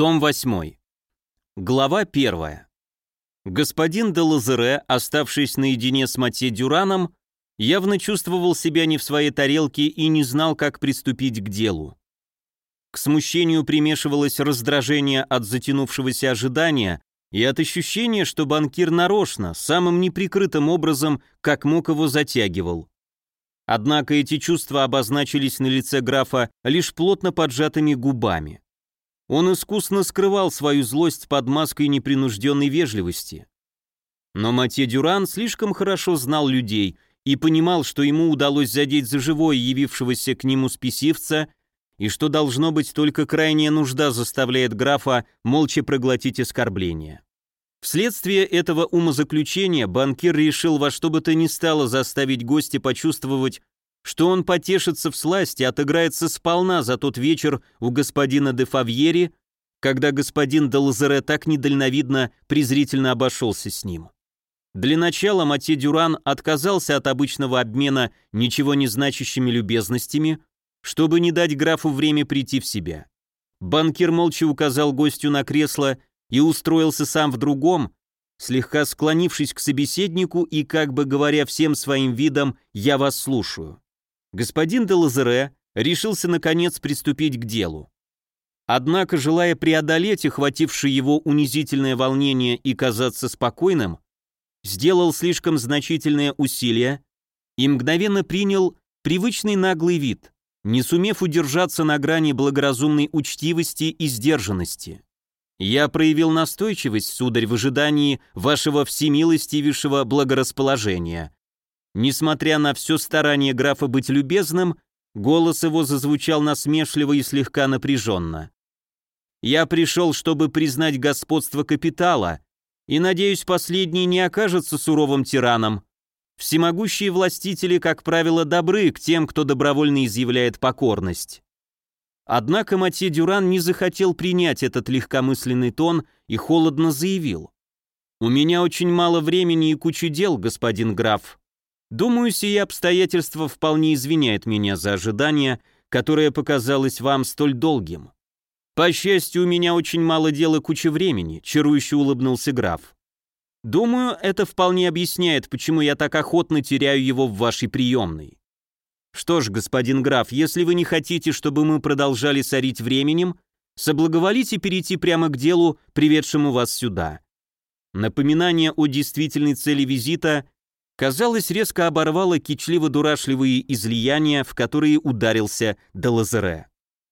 Том 8. Глава 1. Господин де Лазере, оставшись наедине с Матье Дюраном, явно чувствовал себя не в своей тарелке и не знал, как приступить к делу. К смущению примешивалось раздражение от затянувшегося ожидания и от ощущения, что банкир нарочно, самым неприкрытым образом, как мог его затягивал. Однако эти чувства обозначились на лице графа лишь плотно поджатыми губами. Он искусно скрывал свою злость под маской непринужденной вежливости. Но Матье Дюран слишком хорошо знал людей и понимал, что ему удалось задеть за живое явившегося к нему спесивца, и что должно быть только крайняя нужда заставляет графа молча проглотить оскорбление. Вследствие этого умозаключения банкир решил во что бы то ни стало заставить гостя почувствовать, что он потешится в сласти, отыграется сполна за тот вечер у господина де Фавьери, когда господин де Лазере так недальновидно презрительно обошелся с ним. Для начала Матье Дюран отказался от обычного обмена ничего не значащими любезностями, чтобы не дать графу время прийти в себя. Банкир молча указал гостю на кресло и устроился сам в другом, слегка склонившись к собеседнику и как бы говоря всем своим видом «я вас слушаю» господин де Лазере решился наконец приступить к делу. Однако, желая преодолеть охватившее его унизительное волнение и казаться спокойным, сделал слишком значительное усилие и мгновенно принял привычный наглый вид, не сумев удержаться на грани благоразумной учтивости и сдержанности. Я проявил настойчивость, сударь, в ожидании вашего всемилостивейшего благорасположения, Несмотря на все старание графа быть любезным, голос его зазвучал насмешливо и слегка напряженно. «Я пришел, чтобы признать господство капитала, и, надеюсь, последний не окажется суровым тираном. Всемогущие властители, как правило, добры к тем, кто добровольно изъявляет покорность». Однако Матье Дюран не захотел принять этот легкомысленный тон и холодно заявил. «У меня очень мало времени и куча дел, господин граф. Думаю, сие обстоятельство вполне извиняет меня за ожидание, которое показалось вам столь долгим. По счастью, у меня очень мало дел и куча времени, чарующе улыбнулся граф. Думаю, это вполне объясняет, почему я так охотно теряю его в вашей приемной. Что ж, господин граф, если вы не хотите, чтобы мы продолжали сорить временем, соблаговолите перейти прямо к делу, приведшему вас сюда. Напоминание о действительной цели визита казалось, резко оборвало кичливо-дурашливые излияния, в которые ударился Делазере.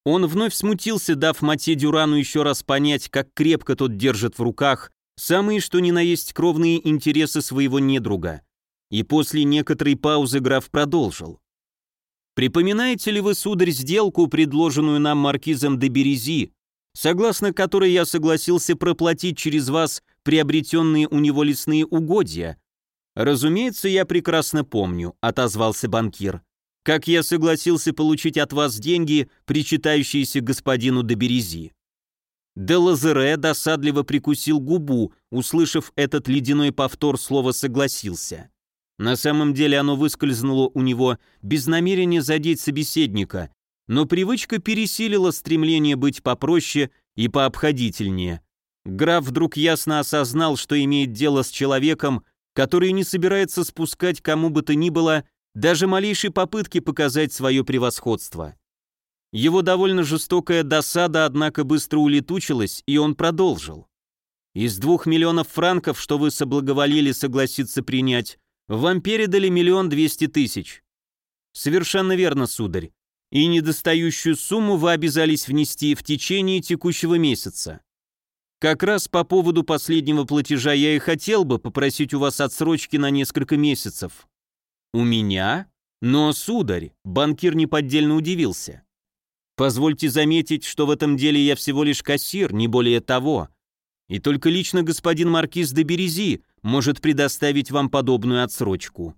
Он вновь смутился, дав Матье Дюрану еще раз понять, как крепко тот держит в руках самые что ни на есть кровные интересы своего недруга. И после некоторой паузы граф продолжил. «Припоминаете ли вы, сударь, сделку, предложенную нам маркизом де Берези, согласно которой я согласился проплатить через вас приобретенные у него лесные угодья, «Разумеется, я прекрасно помню», — отозвался банкир. «Как я согласился получить от вас деньги, причитающиеся господину де Берези». Де Лазере досадливо прикусил губу, услышав этот ледяной повтор слова «согласился». На самом деле оно выскользнуло у него без намерения задеть собеседника, но привычка пересилила стремление быть попроще и пообходительнее. Граф вдруг ясно осознал, что имеет дело с человеком, который не собирается спускать кому бы то ни было даже малейшей попытки показать свое превосходство. Его довольно жестокая досада, однако, быстро улетучилась, и он продолжил. «Из двух миллионов франков, что вы соблаговолили согласиться принять, вам передали миллион двести тысяч». «Совершенно верно, сударь. И недостающую сумму вы обязались внести в течение текущего месяца. Как раз по поводу последнего платежа я и хотел бы попросить у вас отсрочки на несколько месяцев. У меня? Но, сударь, банкир неподдельно удивился. Позвольте заметить, что в этом деле я всего лишь кассир, не более того. И только лично господин маркиз де Берези может предоставить вам подобную отсрочку.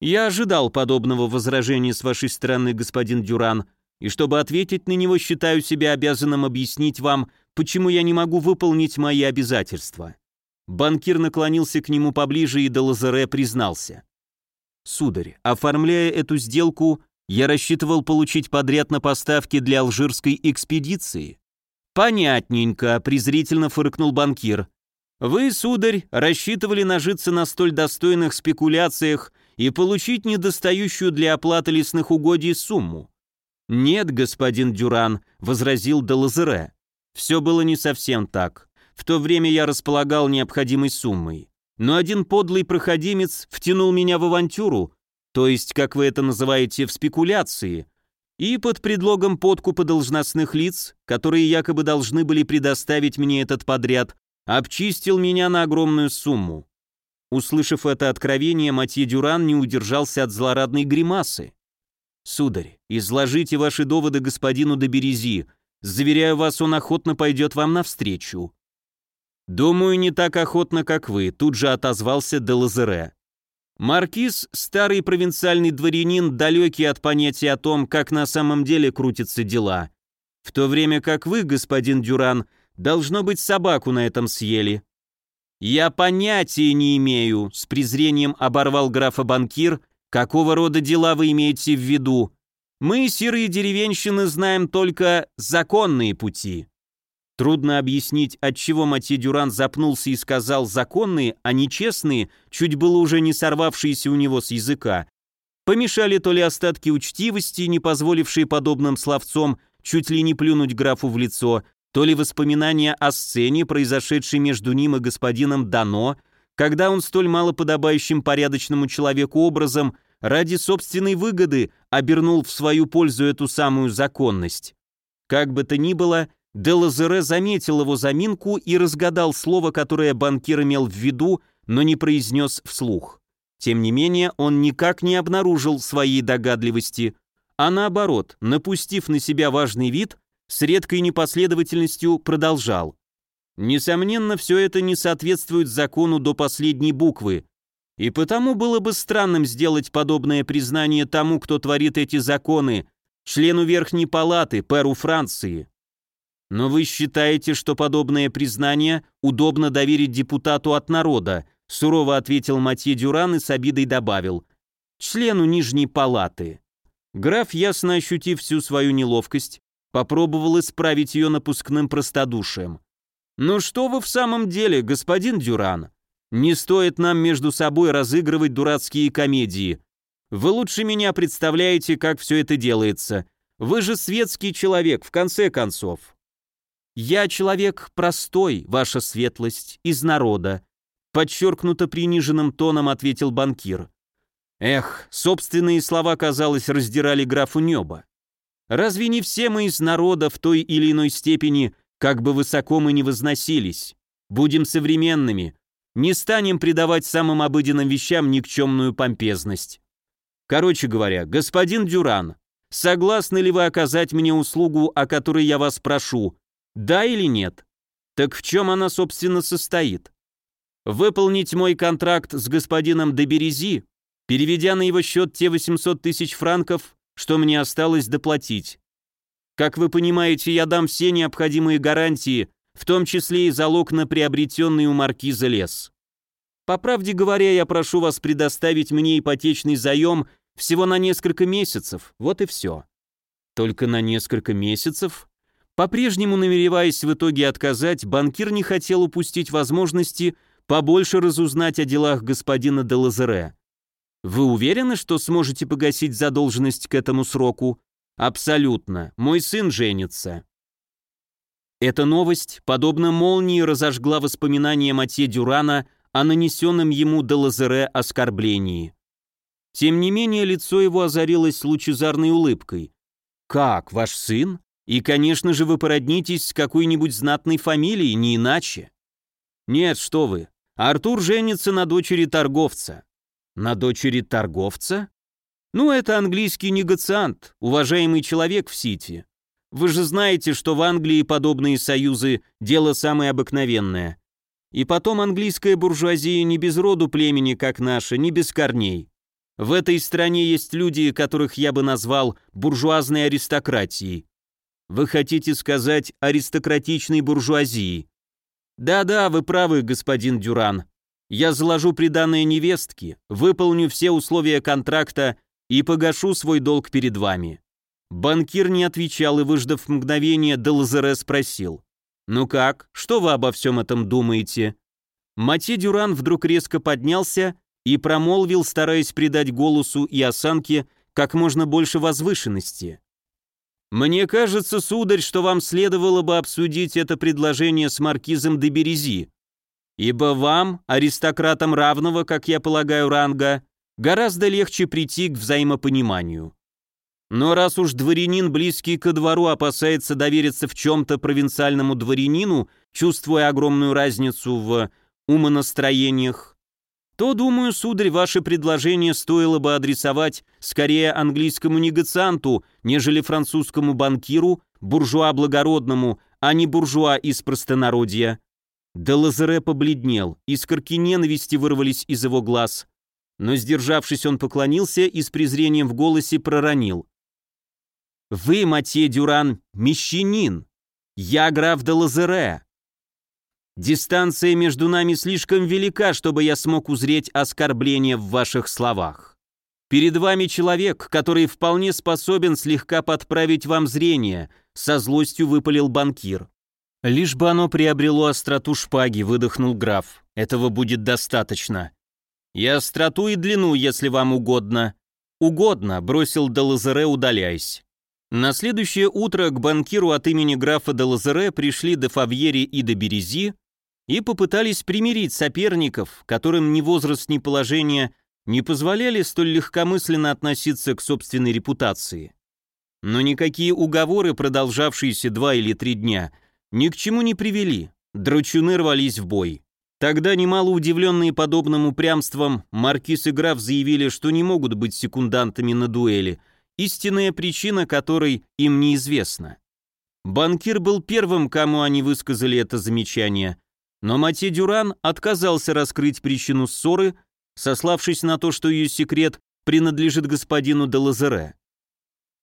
Я ожидал подобного возражения с вашей стороны, господин Дюран, и чтобы ответить на него, считаю себя обязанным объяснить вам, почему я не могу выполнить мои обязательства. Банкир наклонился к нему поближе и Делазере признался. «Сударь, оформляя эту сделку, я рассчитывал получить подряд на поставки для алжирской экспедиции. «Понятненько», — презрительно фыркнул банкир. «Вы, сударь, рассчитывали нажиться на столь достойных спекуляциях и получить недостающую для оплаты лесных угодий сумму». «Нет, господин Дюран», — возразил Делазере. «Все было не совсем так. В то время я располагал необходимой суммой. Но один подлый проходимец втянул меня в авантюру, то есть, как вы это называете, в спекуляции, и под предлогом подкупа должностных лиц, которые якобы должны были предоставить мне этот подряд, обчистил меня на огромную сумму. Услышав это откровение, Матье Дюран не удержался от злорадной гримасы. «Сударь, изложите ваши доводы господину де Берези. Заверяю вас, он охотно пойдет вам навстречу». «Думаю, не так охотно, как вы», — тут же отозвался де Лазере. Маркиз – старый провинциальный дворянин, далекий от понятия о том, как на самом деле крутятся дела. В то время как вы, господин Дюран, должно быть, собаку на этом съели. Я понятия не имею, с презрением оборвал графа банкир, какого рода дела вы имеете в виду. Мы, серые деревенщины, знаем только законные пути. Трудно объяснить, отчего Матье Дюран запнулся и сказал «законные», а нечестные, чуть было уже не сорвавшиеся у него с языка. Помешали то ли остатки учтивости, не позволившие подобным словцом чуть ли не плюнуть графу в лицо, то ли воспоминания о сцене, произошедшей между ним и господином Дано, когда он столь малоподобающим порядочному человеку образом ради собственной выгоды обернул в свою пользу эту самую законность. Как бы то ни было, Делазере заметил его заминку и разгадал слово, которое банкир имел в виду, но не произнес вслух. Тем не менее, он никак не обнаружил своей догадливости, а наоборот, напустив на себя важный вид, с редкой непоследовательностью продолжал. Несомненно, все это не соответствует закону до последней буквы, и потому было бы странным сделать подобное признание тому, кто творит эти законы, члену Верхней Палаты, пэру Франции. Но вы считаете, что подобное признание удобно доверить депутату от народа, сурово ответил Матье Дюран и с обидой добавил. Члену Нижней Палаты. Граф, ясно ощутив всю свою неловкость, попробовал исправить ее напускным простодушием. «Ну что вы в самом деле, господин Дюран? Не стоит нам между собой разыгрывать дурацкие комедии. Вы лучше меня представляете, как все это делается. Вы же светский человек, в конце концов. «Я человек простой, ваша светлость, из народа», подчеркнуто приниженным тоном ответил банкир. Эх, собственные слова, казалось, раздирали графу небо. Разве не все мы из народа в той или иной степени, как бы высоко мы ни возносились? Будем современными, не станем придавать самым обыденным вещам никчемную помпезность. Короче говоря, господин Дюран, согласны ли вы оказать мне услугу, о которой я вас прошу, да или нет? Так в чем она, собственно, состоит? Выполнить мой контракт с господином Деберези, переведя на его счет те 800 тысяч франков, что мне осталось доплатить. Как вы понимаете, я дам все необходимые гарантии, в том числе и залог на приобретенный у маркиза лес. По правде говоря, я прошу вас предоставить мне ипотечный заем всего на несколько месяцев, вот и все. Только на несколько месяцев? По-прежнему намереваясь в итоге отказать, банкир не хотел упустить возможности побольше разузнать о делах господина де Лазере. «Вы уверены, что сможете погасить задолженность к этому сроку?» «Абсолютно. Мой сын женится». Эта новость, подобно молнии, разожгла воспоминания Матье Дюрана о нанесенном ему де Лазере оскорблении. Тем не менее, лицо его озарилось лучезарной улыбкой. «Как, ваш сын? И, конечно же, вы породнитесь с какой-нибудь знатной фамилией, не иначе. Нет, что вы. Артур женится на дочери торговца. На дочери торговца? Ну, это английский негациант, уважаемый человек в Сити. Вы же знаете, что в Англии подобные союзы – дело самое обыкновенное. И потом английская буржуазия не без роду племени, как наша, не без корней. В этой стране есть люди, которых я бы назвал буржуазной аристократией. Вы хотите сказать аристократичной буржуазии? Да-да, вы правы, господин Дюран. Я заложу приданное невестке, выполню все условия контракта и погашу свой долг перед вами. Банкир не отвечал и, выждав мгновение, Делазере спросил. «Ну как? Что вы обо всем этом думаете?» Мати Дюран вдруг резко поднялся и промолвил, стараясь придать голосу и осанке как можно больше возвышенности. «Мне кажется, сударь, что вам следовало бы обсудить это предложение с маркизом де Берези, ибо вам, аристократам равного, как я полагаю, ранга, гораздо легче прийти к взаимопониманию. Но раз уж дворянин, близкий ко двору, опасается довериться в чем-то провинциальному дворянину, чувствуя огромную разницу в умонастроениях, то, думаю, сударь, ваше предложение стоило бы адресовать скорее английскому негацианту, нежели французскому банкиру, буржуа благородному, а не буржуа из простонародья». Де Лазаре побледнел, искорки ненависти вырвались из его глаз. Но, сдержавшись, он поклонился и с презрением в голосе проронил. «Вы, Матье Дюран, мещанин. Я граф де Лазаре. Дистанция между нами слишком велика, чтобы я смог узреть оскорбление в ваших словах. Перед вами человек, который вполне способен слегка подправить вам зрение, со злостью выпалил банкир. Лишь бы оно приобрело остроту шпаги, выдохнул граф. Этого будет достаточно. И остроту, и длину, если вам угодно. Угодно, бросил Делазере, удаляясь. На следующее утро к банкиру от имени графа Делазере пришли де Фавьери и де Берези, и попытались примирить соперников, которым ни возраст, ни положение не позволяли столь легкомысленно относиться к собственной репутации. Но никакие уговоры, продолжавшиеся два или три дня, ни к чему не привели, драчуны рвались в бой. Тогда, немало удивленные подобным упрямством, маркиз и граф заявили, что не могут быть секундантами на дуэли, истинная причина которой им неизвестна. Банкир был первым, кому они высказали это замечание, но Матье Дюран отказался раскрыть причину ссоры, сославшись на то, что ее секрет принадлежит господину де Лазере.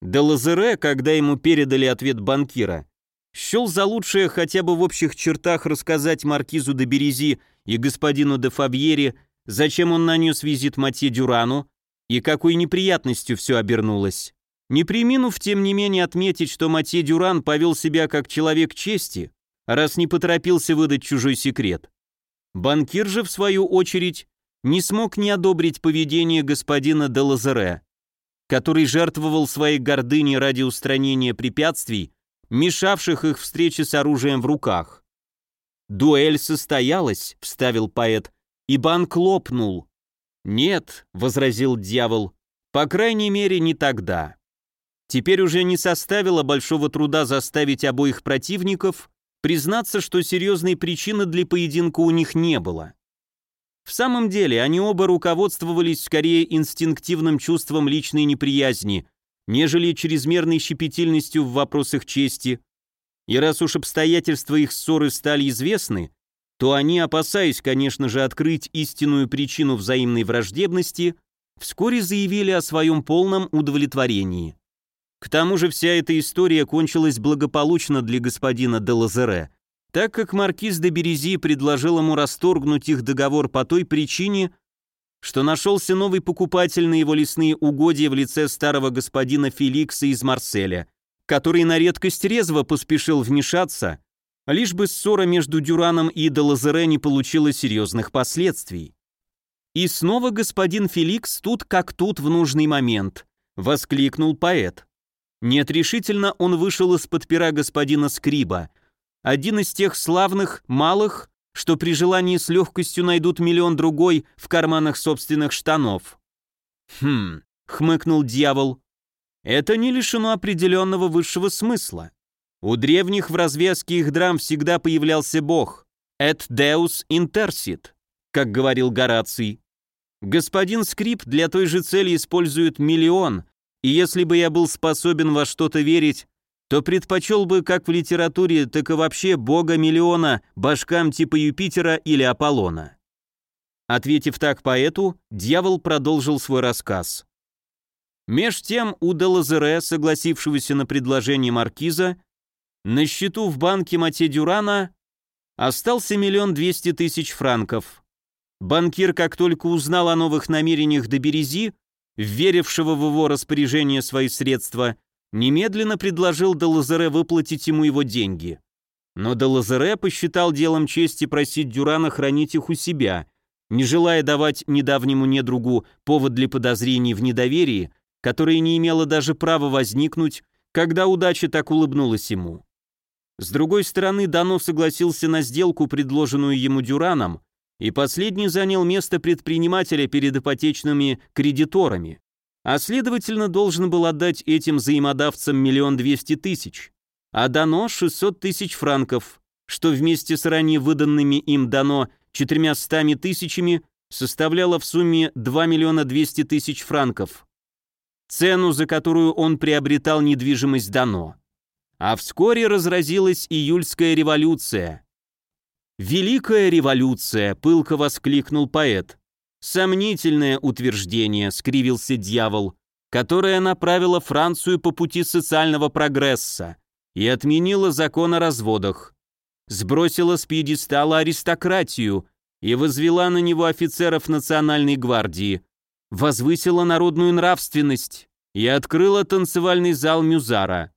Де Лазере, когда ему передали ответ банкира, счел за лучшее хотя бы в общих чертах рассказать маркизу де Берези и господину де Фабьере, зачем он нанес визит Матье Дюрану и какой неприятностью все обернулось. Не приминув, тем не менее, отметить, что Матье Дюран повел себя как человек чести, раз не поторопился выдать чужой секрет. Банкир же, в свою очередь, не смог не одобрить поведение господина де Лазаре, который жертвовал своей гордыней ради устранения препятствий, мешавших их встрече с оружием в руках. «Дуэль состоялась», — вставил поэт, — «и банк лопнул». «Нет», — возразил дьявол, — «по крайней мере, не тогда». Теперь уже не составило большого труда заставить обоих противников признаться, что серьезной причины для поединка у них не было. В самом деле, они оба руководствовались скорее инстинктивным чувством личной неприязни, нежели чрезмерной щепетильностью в вопросах чести. И раз уж обстоятельства их ссоры стали известны, то они, опасаясь, конечно же, открыть истинную причину взаимной враждебности, вскоре заявили о своем полном удовлетворении. К тому же вся эта история кончилась благополучно для господина де Лазере, так как маркиз де Берези предложил ему расторгнуть их договор по той причине, что нашелся новый покупатель на его лесные угодья в лице старого господина Феликса из Марселя, который на редкость резво поспешил вмешаться, лишь бы ссора между Дюраном и де Лазере не получила серьезных последствий. И снова господин Феликс тут как тут в нужный момент, воскликнул поэт. Нет, решительно он вышел из-под пера господина Скриба, один из тех славных, малых, что при желании с легкостью найдут миллион другой в карманах собственных штанов. «Хм», — хмыкнул дьявол, — «это не лишено определенного высшего смысла. У древних в развязке их драм всегда появлялся бог, «et deus intersit», как говорил Гораций. Господин Скрип для той же цели использует миллион, и если бы я был способен во что-то верить, то предпочел бы как в литературе, так и вообще бога миллиона башкам типа Юпитера или Аполлона. Ответив так поэту, дьявол продолжил свой рассказ. Меж тем у Делазере, согласившегося на предложение маркиза, на счету в банке Мате Дюрана остался миллион двести тысяч франков. Банкир, как только узнал о новых намерениях до Берези, верившего в его распоряжение свои средства, немедленно предложил Делазере выплатить ему его деньги. Но Делазере посчитал делом чести просить Дюрана хранить их у себя, не желая давать недавнему недругу повод для подозрений в недоверии, которое не имело даже права возникнуть, когда удача так улыбнулась ему. С другой стороны, Дано согласился на сделку, предложенную ему Дюраном, и последний занял место предпринимателя перед ипотечными кредиторами, а следовательно должен был отдать этим взаимодавцам миллион двести тысяч, а Дано 600 тысяч франков, что вместе с ранее выданными им Дано четырьмястами тысячами составляло в сумме 2 миллиона 200 тысяч франков, цену, за которую он приобретал недвижимость Дано. А вскоре разразилась июльская революция. «Великая революция!» — пылко воскликнул поэт. «Сомнительное утверждение», — скривился дьявол, которое направило Францию по пути социального прогресса и отменила закон о разводах, сбросила с пьедестала аристократию и возвела на него офицеров национальной гвардии, возвысила народную нравственность и открыла танцевальный зал Мюзара.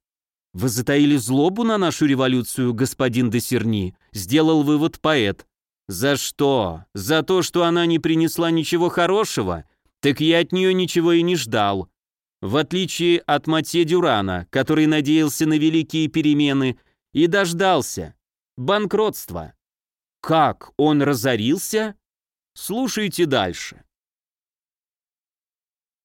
«Вы затаили злобу на нашу революцию, господин де Серни», — сделал вывод поэт. «За что? За то, что она не принесла ничего хорошего? Так я от нее ничего и не ждал. В отличие от Матье Дюрана, который надеялся на великие перемены и дождался. Банкротство. Как, он разорился? Слушайте дальше.